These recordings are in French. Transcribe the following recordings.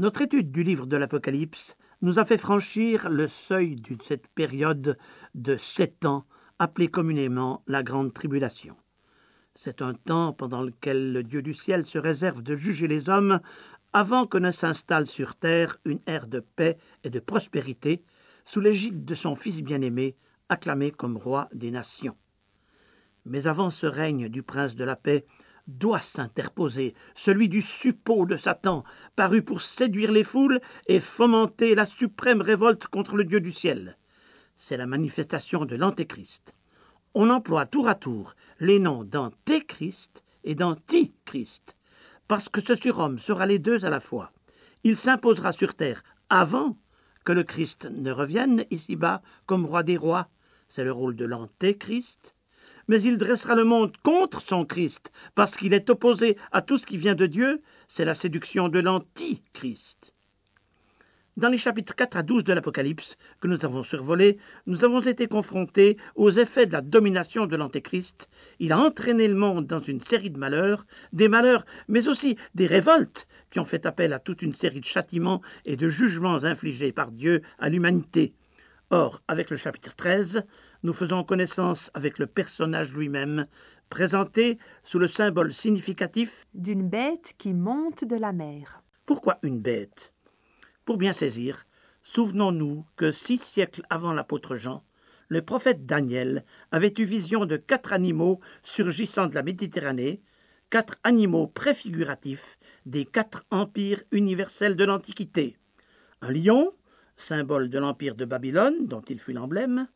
Notre étude du livre de l'Apocalypse nous a fait franchir le seuil de cette période de sept ans appelée communément la Grande Tribulation. C'est un temps pendant lequel le Dieu du ciel se réserve de juger les hommes avant que ne s'installe sur terre une ère de paix et de prospérité sous l'égide de son Fils bien-aimé, acclamé comme roi des nations. Mais avant ce règne du prince de la paix, doit s'interposer celui du suppôt de Satan, paru pour séduire les foules et fomenter la suprême révolte contre le Dieu du ciel. C'est la manifestation de l'Antéchrist. On emploie tour à tour les noms d'Antéchrist et d'Antichrist, parce que ce surhomme sera les deux à la fois. Il s'imposera sur terre avant que le Christ ne revienne ici-bas comme roi des rois. C'est le rôle de l'Antéchrist mais il dressera le monde contre son Christ, parce qu'il est opposé à tout ce qui vient de Dieu, c'est la séduction de l'Antichrist. Dans les chapitres 4 à 12 de l'Apocalypse que nous avons survolés, nous avons été confrontés aux effets de la domination de l'Antéchrist. Il a entraîné le monde dans une série de malheurs, des malheurs, mais aussi des révoltes qui ont fait appel à toute une série de châtiments et de jugements infligés par Dieu à l'humanité. Or, avec le chapitre 13, nous faisons connaissance avec le personnage lui-même, présenté sous le symbole significatif d'une bête qui monte de la mer. Pourquoi une bête? Pour bien saisir, souvenons-nous que six siècles avant l'apôtre Jean, le prophète Daniel avait eu vision de quatre animaux surgissant de la Méditerranée, quatre animaux préfiguratifs des quatre empires universels de l'Antiquité. Un lion, symbole de l'empire de Babylone, dont il fut l'emblème,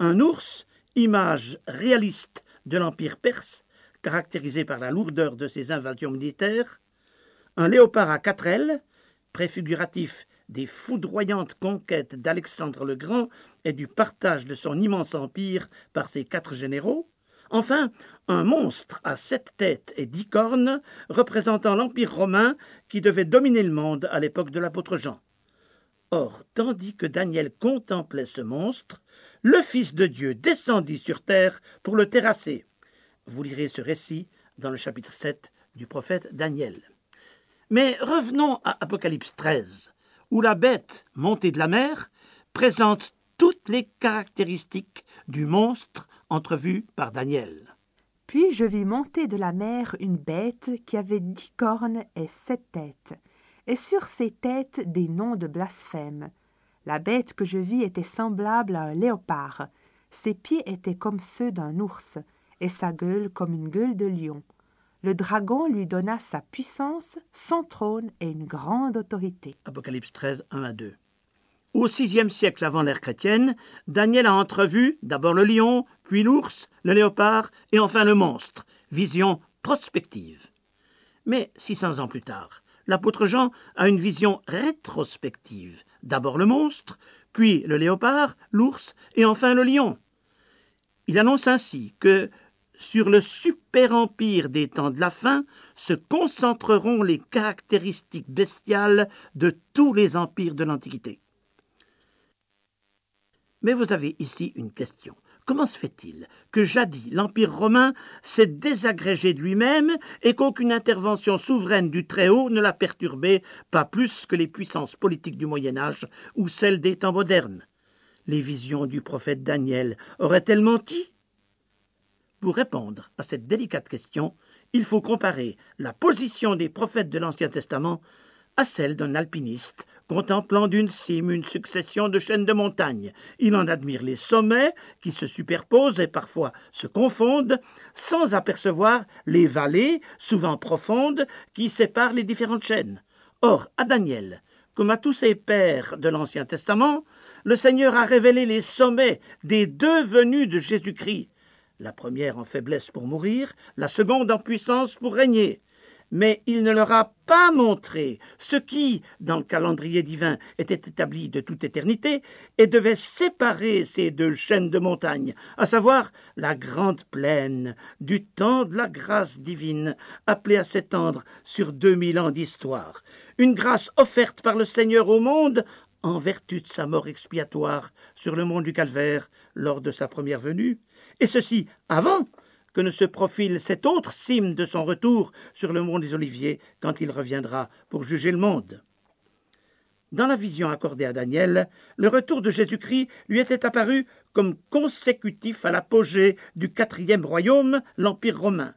un ours, image réaliste de l'Empire perse, caractérisé par la lourdeur de ses invasions militaires, un léopard à quatre ailes, préfiguratif des foudroyantes conquêtes d'Alexandre le Grand et du partage de son immense empire par ses quatre généraux, enfin un monstre à sept têtes et dix cornes représentant l'Empire romain qui devait dominer le monde à l'époque de l'apôtre Jean. Or, tandis que Daniel contemplait ce monstre, le Fils de Dieu descendit sur terre pour le terrasser. Vous lirez ce récit dans le chapitre 7 du prophète Daniel. Mais revenons à Apocalypse 13, où la bête montée de la mer présente toutes les caractéristiques du monstre entrevu par Daniel. Puis je vis monter de la mer une bête qui avait dix cornes et sept têtes, et sur ces têtes des noms de blasphème, la bête que je vis était semblable à un léopard. Ses pieds étaient comme ceux d'un ours, et sa gueule comme une gueule de lion. Le dragon lui donna sa puissance, son trône et une grande autorité. Apocalypse 13, 1 à 2. Au sixième siècle avant l'ère chrétienne, Daniel a entrevu d'abord le lion, puis l'ours, le léopard et enfin le monstre. Vision prospective. Mais six cents ans plus tard, l'apôtre Jean a une vision rétrospective d'abord le monstre, puis le léopard, l'ours et enfin le lion. Il annonce ainsi que sur le super-empire des temps de la fin se concentreront les caractéristiques bestiales de tous les empires de l'Antiquité. Mais vous avez ici une question. Comment se fait-il que jadis l'Empire romain s'est désagrégé de lui-même et qu'aucune intervention souveraine du Très-Haut ne l'a perturbé, pas plus que les puissances politiques du Moyen Âge ou celles des temps modernes? Les visions du prophète Daniel auraient-elles menti? Pour répondre à cette délicate question, il faut comparer la position des prophètes de l'Ancien Testament celle d'un alpiniste contemplant d'une cime une succession de chaînes de montagnes. Il en admire les sommets qui se superposent et parfois se confondent, sans apercevoir les vallées, souvent profondes, qui séparent les différentes chaînes. Or, à Daniel, comme à tous ses pères de l'Ancien Testament, le Seigneur a révélé les sommets des deux venues de Jésus-Christ, la première en faiblesse pour mourir, la seconde en puissance pour régner mais il ne leur a pas montré ce qui, dans le calendrier divin, était établi de toute éternité et devait séparer ces deux chaînes de montagnes, à savoir la grande plaine du temps de la grâce divine, appelée à s'étendre sur deux mille ans d'histoire, une grâce offerte par le Seigneur au monde en vertu de sa mort expiatoire sur le mont du Calvaire lors de sa première venue, et ceci avant que ne se profile cette autre cime de son retour sur le mont des Oliviers quand il reviendra pour juger le monde. Dans la vision accordée à Daniel, le retour de Jésus-Christ lui était apparu comme consécutif à l'apogée du quatrième royaume, l'Empire romain.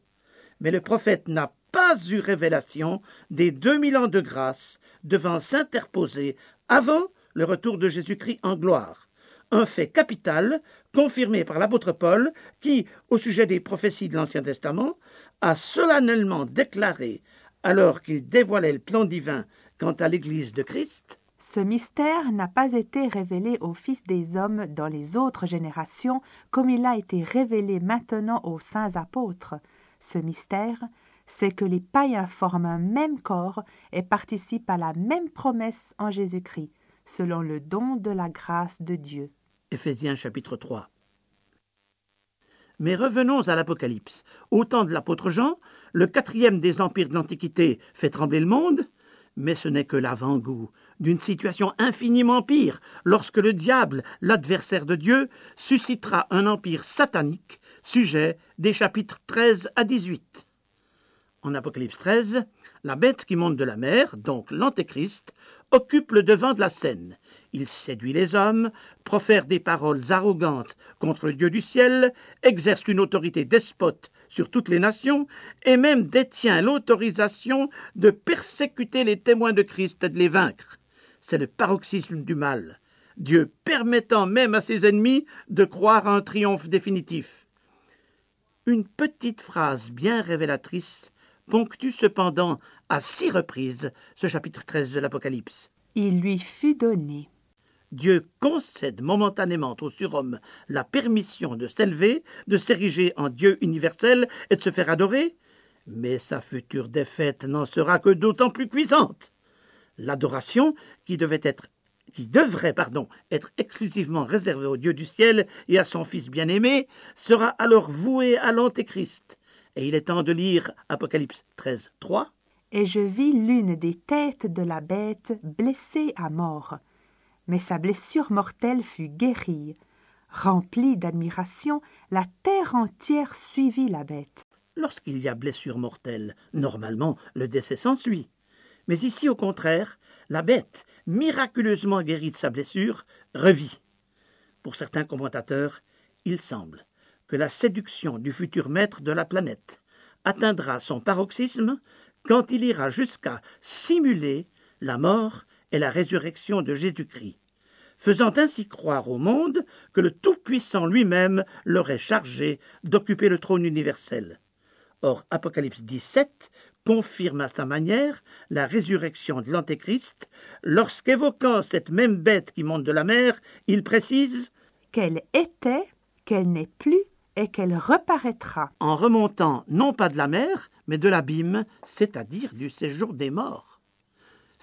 Mais le prophète n'a pas eu révélation des deux mille ans de grâce devant s'interposer avant le retour de Jésus-Christ en gloire. Un fait capital confirmé par l'apôtre Paul qui, au sujet des prophéties de l'Ancien Testament, a solennellement déclaré, alors qu'il dévoilait le plan divin quant à l'Église de Christ, ce mystère n'a pas été révélé aux fils des hommes dans les autres générations comme il a été révélé maintenant aux saints apôtres. Ce mystère, c'est que les païens forment un même corps et participent à la même promesse en Jésus-Christ, selon le don de la grâce de Dieu. Éphésiens chapitre 3. Mais revenons à l'Apocalypse. Au temps de l'apôtre Jean, le quatrième des empires de l'Antiquité fait trembler le monde, mais ce n'est que l'avant-goût d'une situation infiniment pire lorsque le diable, l'adversaire de Dieu, suscitera un empire satanique, sujet des chapitres 13 à 18. En Apocalypse 13, la bête qui monte de la mer, donc l'Antéchrist, occupe le devant de la scène. Il séduit les hommes, profère des paroles arrogantes contre le Dieu du ciel, exerce une autorité despote sur toutes les nations, et même détient l'autorisation de persécuter les témoins de Christ et de les vaincre. C'est le paroxysme du mal, Dieu permettant même à ses ennemis de croire à un triomphe définitif. Une petite phrase bien révélatrice ponctue cependant à six reprises ce chapitre 13 de l'Apocalypse. Il lui fut donné. Dieu concède momentanément au surhomme la permission de s'élever, de s'ériger en Dieu universel et de se faire adorer, mais sa future défaite n'en sera que d'autant plus puissante. L'adoration, qui devait être qui devrait être exclusivement réservée au Dieu du ciel et à son Fils bien-aimé, sera alors vouée à l'Antéchrist. Et il est temps de lire Apocalypse 13, 3. Et je vis l'une des têtes de la bête blessée à mort mais sa blessure mortelle fut guérie. Remplie d'admiration, la terre entière suivit la bête. Lorsqu'il y a blessure mortelle, normalement le décès s'ensuit. Mais ici, au contraire, la bête, miraculeusement guérie de sa blessure, revit. Pour certains commentateurs, il semble que la séduction du futur maître de la planète atteindra son paroxysme quand il ira jusqu'à simuler la mort et la résurrection de Jésus-Christ, faisant ainsi croire au monde que le Tout-Puissant lui-même l'aurait chargé d'occuper le trône universel. Or, Apocalypse 17 confirme à sa manière la résurrection de l'Antéchrist, lorsqu'évoquant cette même bête qui monte de la mer, il précise qu'elle était, qu'elle n'est plus et qu'elle reparaîtra. En remontant non pas de la mer, mais de l'abîme, c'est-à-dire du séjour des morts.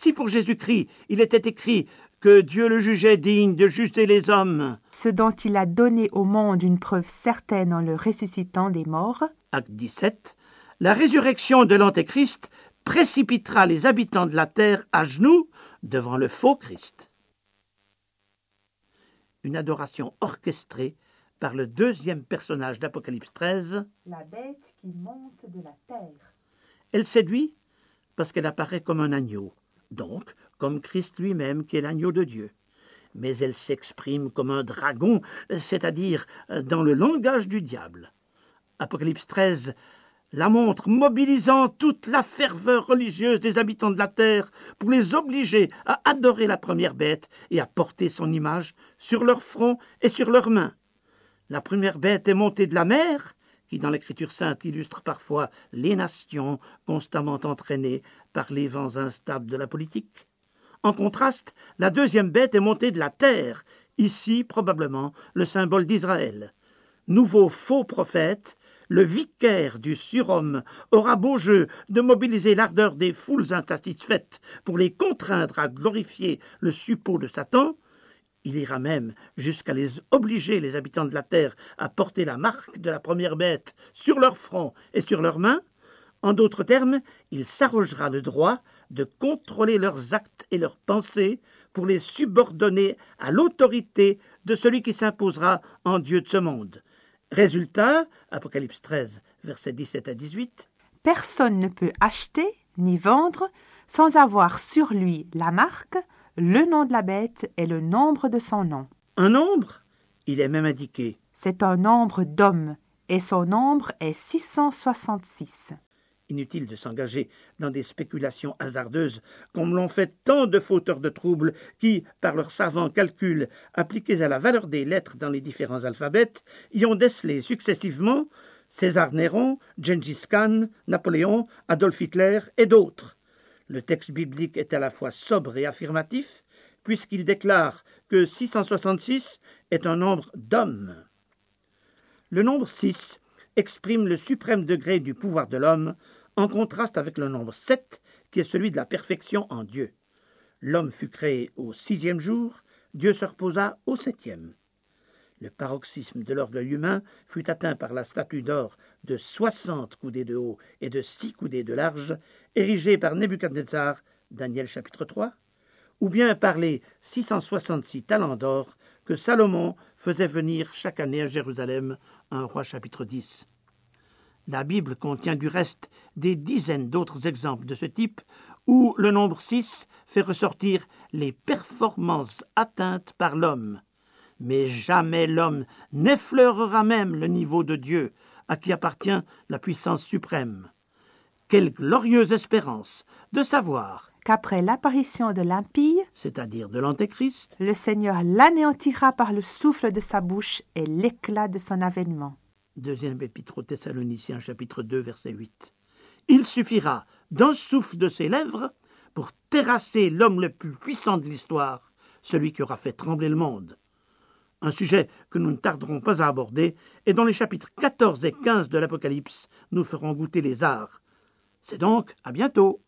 Si pour Jésus-Christ il était écrit que Dieu le jugeait digne de juger les hommes, ce dont il a donné au monde une preuve certaine en le ressuscitant des morts, acte 17, la résurrection de l'Antéchrist précipitera les habitants de la terre à genoux devant le faux Christ. Une adoration orchestrée par le deuxième personnage d'Apocalypse 13, la bête qui monte de la terre. Elle séduit parce qu'elle apparaît comme un agneau, donc comme Christ lui-même qui est l'agneau de Dieu. Mais elle s'exprime comme un dragon, c'est-à-dire dans le langage du diable. Apocalypse 13 la montre mobilisant toute la ferveur religieuse des habitants de la terre pour les obliger à adorer la première bête et à porter son image sur leur front et sur leurs mains. La première bête est montée de la mer, qui dans l'Écriture sainte illustre parfois les nations constamment entraînées par les vents instables de la politique. En contraste, la deuxième bête est montée de la terre, ici probablement le symbole d'Israël. Nouveau faux prophète, le vicaire du surhomme aura beau jeu de mobiliser l'ardeur des foules insatisfaites pour les contraindre à glorifier le suppôt de Satan, il ira même jusqu'à les obliger, les habitants de la terre, à porter la marque de la première bête sur leur front et sur leurs mains, en d'autres termes, il s'arrogera le droit de contrôler leurs actes et leurs pensées pour les subordonner à l'autorité de celui qui s'imposera en Dieu de ce monde. Résultat, Apocalypse 13, versets 17 à 18. Personne ne peut acheter ni vendre sans avoir sur lui la marque, Le nom de la bête est le nombre de son nom. Un nombre Il est même indiqué. C'est un nombre d'hommes, et son nombre est 666. Inutile de s'engager dans des spéculations hasardeuses, comme l'ont fait tant de fauteurs de troubles qui, par leurs savants calculs appliqués à la valeur des lettres dans les différents alphabets, y ont décelé successivement César Néron, Gengis Khan, Napoléon, Adolf Hitler et d'autres. Le texte biblique est à la fois sobre et affirmatif, puisqu'il déclare que 666 est un nombre d'hommes. Le nombre 6 exprime le suprême degré du pouvoir de l'homme, en contraste avec le nombre 7, qui est celui de la perfection en Dieu. L'homme fut créé au sixième jour, Dieu se reposa au septième. Le paroxysme de l'orgueil humain fut atteint par la statue d'or de soixante coudées de haut et de six coudées de large, érigée par Nebuchadnezzar, Daniel chapitre 3, ou bien par les 666 talents d'or que Salomon faisait venir chaque année à Jérusalem, un roi chapitre 10. La Bible contient du reste des dizaines d'autres exemples de ce type où le nombre 6 fait ressortir les performances atteintes par l'homme. Mais jamais l'homme n'effleurera même le niveau de Dieu, à qui appartient la puissance suprême. Quelle glorieuse espérance de savoir qu'après l'apparition de l'impie, c'est-à-dire de l'Antéchrist, le Seigneur l'anéantira par le souffle de sa bouche et l'éclat de son avènement. Deuxième épître aux Thessaloniciens, chapitre 2, verset 8. Il suffira d'un souffle de ses lèvres pour terrasser l'homme le plus puissant de l'histoire, celui qui aura fait trembler le monde. Un sujet que nous ne tarderons pas à aborder et dont les chapitres 14 et 15 de l'Apocalypse nous feront goûter les arts. C'est donc à bientôt.